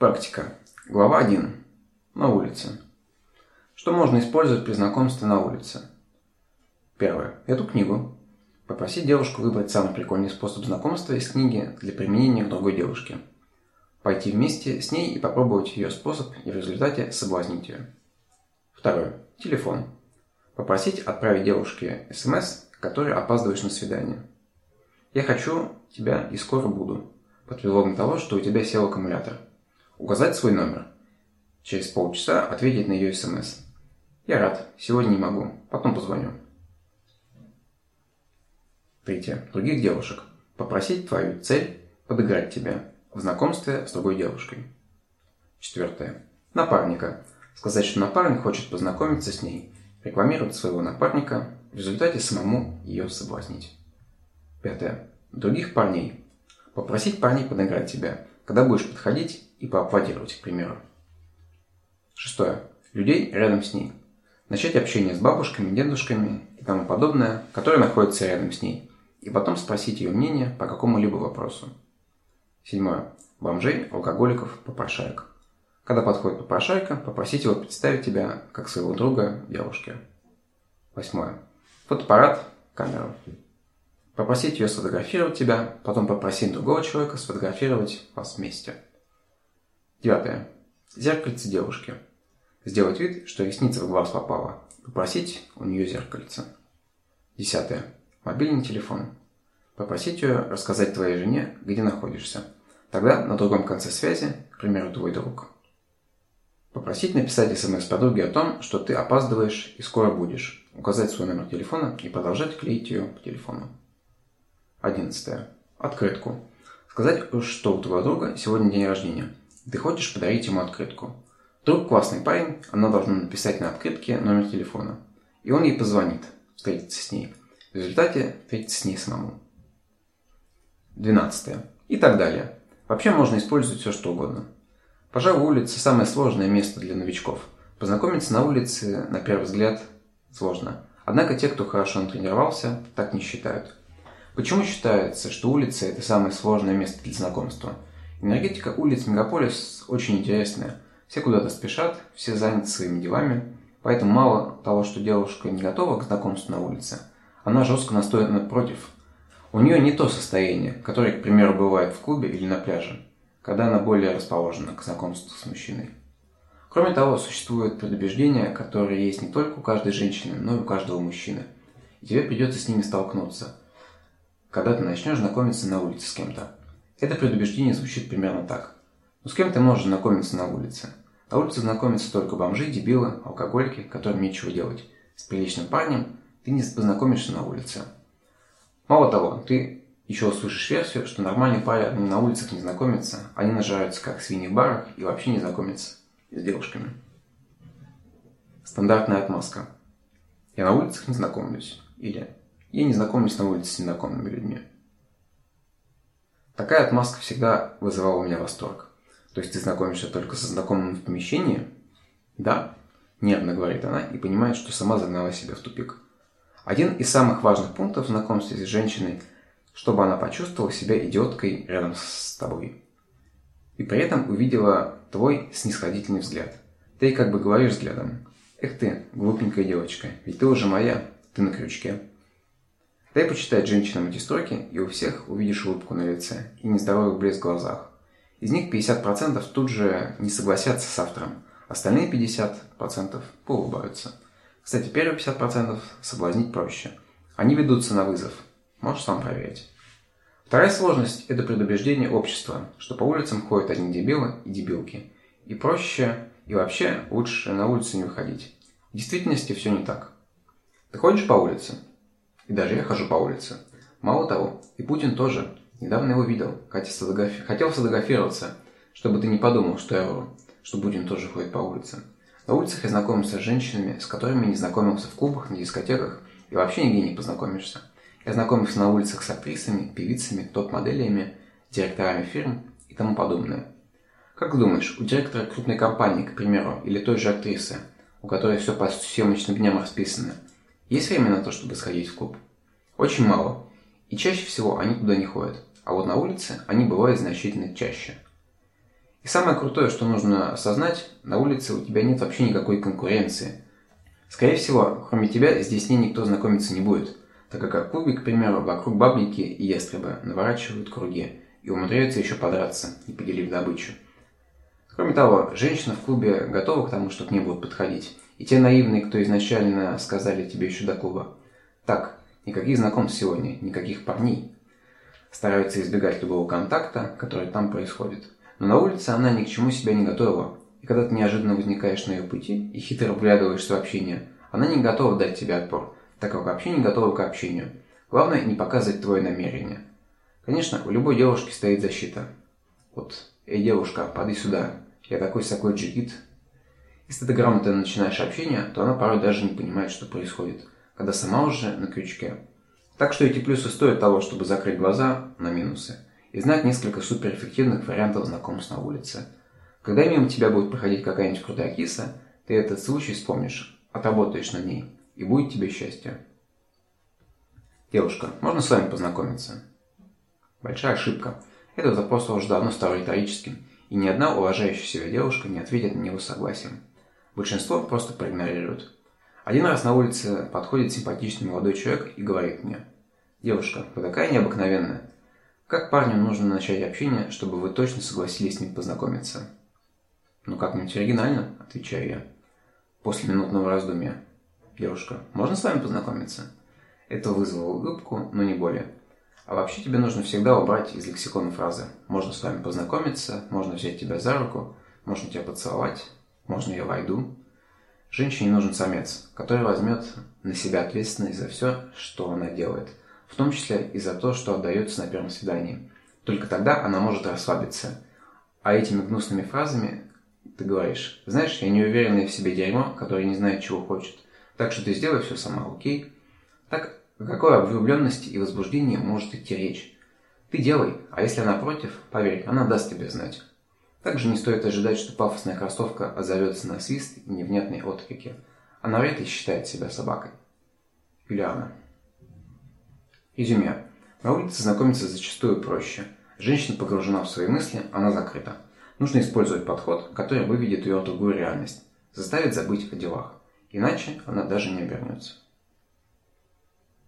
Практика. Глава 1. На улице. Что можно использовать при знакомстве на улице? Первое. Эту книгу. Попросить девушку выбрать самый прикольный способ знакомства из книги для применения к другой девушке. Пойти вместе с ней и попробовать ее способ и в результате соблазнить ее. Второе. Телефон. Попросить отправить девушке смс, который опаздываешь на свидание. Я хочу тебя и скоро буду. Под предлогом того, что у тебя сел аккумулятор – Указать свой номер. Через полчаса ответить на ее смс. Я рад, сегодня не могу, потом позвоню. Третье. Других девушек. Попросить твою цель подыграть тебе в знакомстве с другой девушкой. Четвертое. Напарника. Сказать, что напарник хочет познакомиться с ней, рекламировать своего напарника, в результате самому ее соблазнить. Пятое. Других парней. Попросить парней подыграть тебя, когда будешь подходить и поаплодировать, к примеру. Шестое. Людей рядом с ней. Начать общение с бабушками, дедушками и тому подобное, которые находятся рядом с ней, и потом спросить ее мнение по какому-либо вопросу. Седьмое. Бомжей, алкоголиков, попрошаек. Когда подходит попрошайка, попросить его представить тебя как своего друга девушке. Восьмое. Фотоаппарат, камеру. Попросить ее сфотографировать тебя, потом попросить другого человека сфотографировать вас вместе. Девятое. Зеркальце девушки. Сделать вид, что ресница в глаз попала. Попросить у нее зеркальце. Десятое. Мобильный телефон. Попросить ее рассказать твоей жене, где находишься. Тогда на другом конце связи, к примеру, твой друг. Попросить написать смс подруге о том, что ты опаздываешь и скоро будешь. Указать свой номер телефона и продолжать клеить ее по телефону. Одиннадцатое. Открытку. Сказать, что у твоего друга сегодня день рождения. Ты хочешь подарить ему открытку. Друг классный парень, она должна написать на открытке номер телефона. И он ей позвонит, встретиться с ней. В результате встретиться с ней самому. 12. И так далее. Вообще можно использовать все что угодно. Пожалуй, улица – самое сложное место для новичков. Познакомиться на улице, на первый взгляд, сложно. Однако те, кто хорошо натренировался, так не считают. Почему считается, что улица – это самое сложное место для знакомства – Энергетика улиц Мегаполис очень интересная. Все куда-то спешат, все заняты своими делами, поэтому мало того, что девушка не готова к знакомству на улице, она жестко настроена против. У нее не то состояние, которое, к примеру, бывает в клубе или на пляже, когда она более расположена к знакомству с мужчиной. Кроме того, существуют предубеждения, которые есть не только у каждой женщины, но и у каждого мужчины. И тебе придется с ними столкнуться, когда ты начнешь знакомиться на улице с кем-то. Это предубеждение звучит примерно так. Ну с кем ты можешь знакомиться на улице? На улице знакомятся только бомжи, дебилы, алкоголики, которым нечего делать. С приличным парнем ты не познакомишься на улице. Мало того, ты еще услышишь версию, что нормальные парни на улицах не знакомятся, они нажираются как свиньи в барах и вообще не знакомятся с девушками. Стандартная отмазка. Я на улицах не знакомлюсь. Или я не знакомлюсь на улице с незнакомыми людьми. Такая отмазка всегда вызывала у меня восторг. То есть ты знакомишься только со знакомым в помещении? Да, нервно говорит она и понимает, что сама загнала себя в тупик. Один из самых важных пунктов в знакомстве с женщиной, чтобы она почувствовала себя идиоткой рядом с тобой. И при этом увидела твой снисходительный взгляд. Ты как бы говоришь взглядом. Эх ты, глупенькая девочка, ведь ты уже моя, ты на крючке. Дай почитать женщинам эти строки, и у всех увидишь улыбку на лице и нездоровый блеск в глазах. Из них 50% тут же не согласятся с автором, остальные 50% поулыбаются. Кстати, первые 50% соблазнить проще. Они ведутся на вызов. Можешь сам проверить. Вторая сложность – это предубеждение общества, что по улицам ходят одни дебилы и дебилки. И проще, и вообще лучше на улицу не выходить. В действительности все не так. Ты ходишь по улице – и даже я хожу по улице. Мало того, и Путин тоже. Недавно его видел. Хотел, сфотографи... Хотел сфотографироваться, чтобы ты не подумал, что я вру, что Путин тоже ходит по улице. На улицах я знакомился с женщинами, с которыми не знакомился в клубах, на дискотеках и вообще нигде не познакомишься. Я знакомился на улицах с актрисами, певицами, топ-моделями, директорами фирм и тому подобное. Как думаешь, у директора крупной компании, к примеру, или той же актрисы, у которой все по съемочным дням расписано – есть время на то, чтобы сходить в клуб? Очень мало. И чаще всего они туда не ходят. А вот на улице они бывают значительно чаще. И самое крутое, что нужно осознать, на улице у тебя нет вообще никакой конкуренции. Скорее всего, кроме тебя здесь с ней никто знакомиться не будет, так как в клубе, к примеру, вокруг бабники и ястребы наворачивают круги и умудряются еще подраться, не поделив добычу. Кроме того, женщины в клубе готовы к тому, что к ней будут подходить. И те наивные, кто изначально сказали тебе еще до клуба. Так, никаких знакомств сегодня, никаких парней. Стараются избегать любого контакта, который там происходит. Но на улице она ни к чему себя не готова. И когда ты неожиданно возникаешь на ее пути и хитро вглядываешься в общение, она не готова дать тебе отпор, так как вообще не готова к общению. Главное не показывать твое намерение. Конечно, у любой девушки стоит защита. Вот, эй, девушка, поди сюда, я такой-сякой джигит. Если ты грамотно начинаешь общение, то она порой даже не понимает, что происходит, когда сама уже на крючке. Так что эти плюсы стоят того, чтобы закрыть глаза на минусы и знать несколько суперэффективных вариантов знакомств на улице. Когда мимо тебя будет проходить какая-нибудь крутая киса, ты этот случай вспомнишь, отработаешь на ней, и будет тебе счастье. Девушка, можно с вами познакомиться? Большая ошибка. Этот вопрос уже давно стал риторическим, и ни одна уважающая себя девушка не ответит на него согласием. Большинство просто проигнорируют. Один раз на улице подходит симпатичный молодой человек и говорит мне, «Девушка, вы такая необыкновенная. Как парню нужно начать общение, чтобы вы точно согласились с ним познакомиться?» «Ну как-нибудь оригинально», – отвечаю я. После минутного раздумья. «Девушка, можно с вами познакомиться?» Это вызвало улыбку, но не более. А вообще тебе нужно всегда убрать из лексикона фразы «можно с вами познакомиться», «можно взять тебя за руку», «можно тебя поцеловать», «можно я войду». Женщине нужен самец, который возьмет на себя ответственность за все, что она делает, в том числе и за то, что отдается на первом свидании. Только тогда она может расслабиться. А этими гнусными фразами ты говоришь, знаешь, я не уверенный в себе дерьмо, которое не знает, чего хочет. Так что ты сделай все сама, окей? Так о какой об влюбленности и возбуждении может идти речь? Ты делай, а если она против, поверь, она даст тебе знать. Также не стоит ожидать, что пафосная кроссовка отзовется на свист и невнятные отклики. Она вряд ли считает себя собакой. Юлиана. Резюме. На улице знакомиться зачастую проще. Женщина погружена в свои мысли, она закрыта. Нужно использовать подход, который выведет ее в другую реальность, заставит забыть о делах. Иначе она даже не обернется.